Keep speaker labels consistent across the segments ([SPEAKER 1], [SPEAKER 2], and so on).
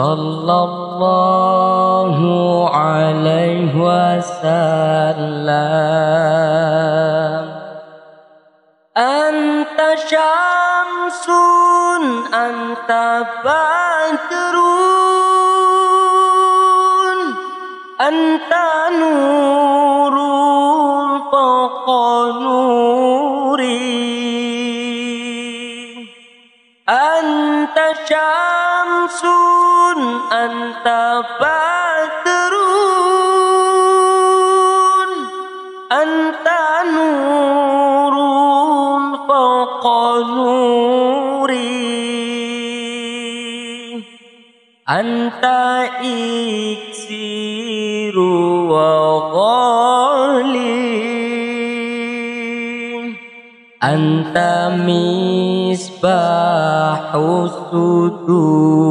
[SPEAKER 1] صلى الله عليه وسلم. أنت شمس أنت بدر. أنت نور فوق نوري. أنت شمس أنت بدر أنت نور فوق نوري أنت إكسير وغالي أنت مصباح الصدور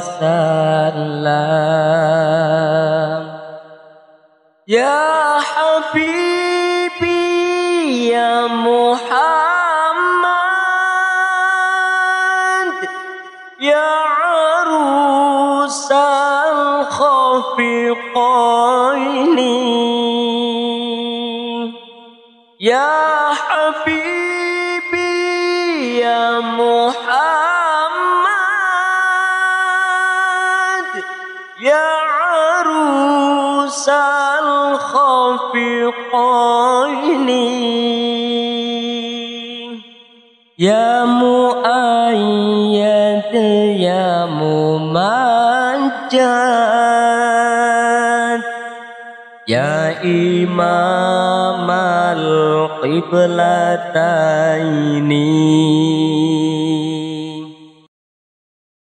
[SPEAKER 1] وسلم. يا حبيبي يا محمد يا عروس الخفقين يا حبيبي يا عروس الخفقين يا مؤيد يا ممجد. يا إمام القبلتين.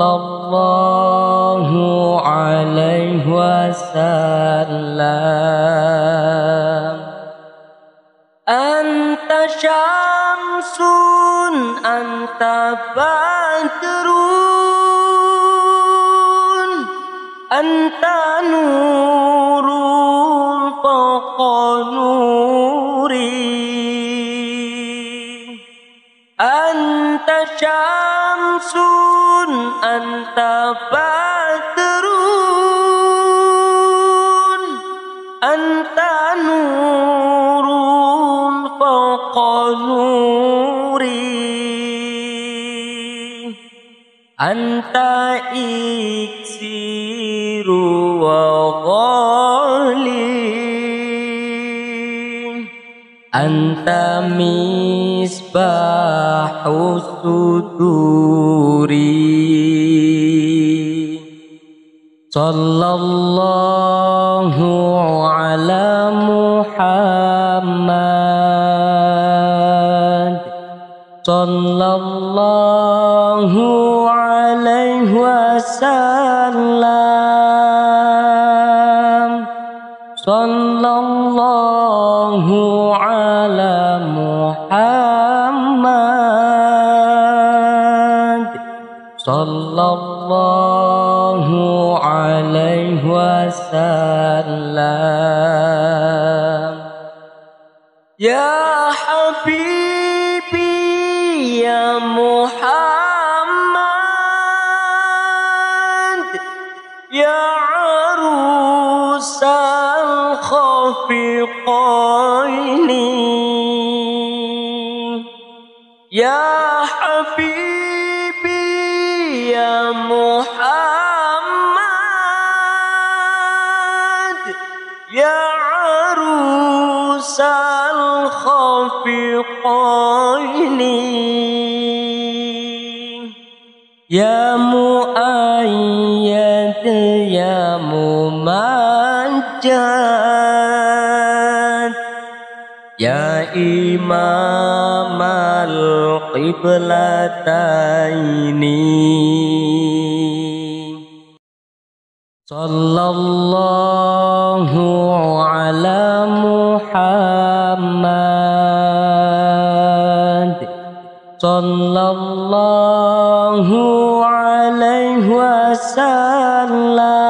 [SPEAKER 1] صلى الله عليه وسلم. أنت شمس أنت بدر. أنت نور. أنت إكسير وغالي. أنت مصباح الصدور. صلى الله على محمد. صلى الله الله على محمد صلى الله عليه وسلم يا حبيبي يا محمد الخفقين يا حبيبي يا محمد يا عروس الخفقين يا مؤيد إمام القبلتين. صلى الله على محمد. صلى الله عليه وسلم.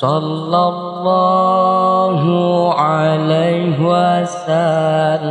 [SPEAKER 1] صلى الله عليه وسلم.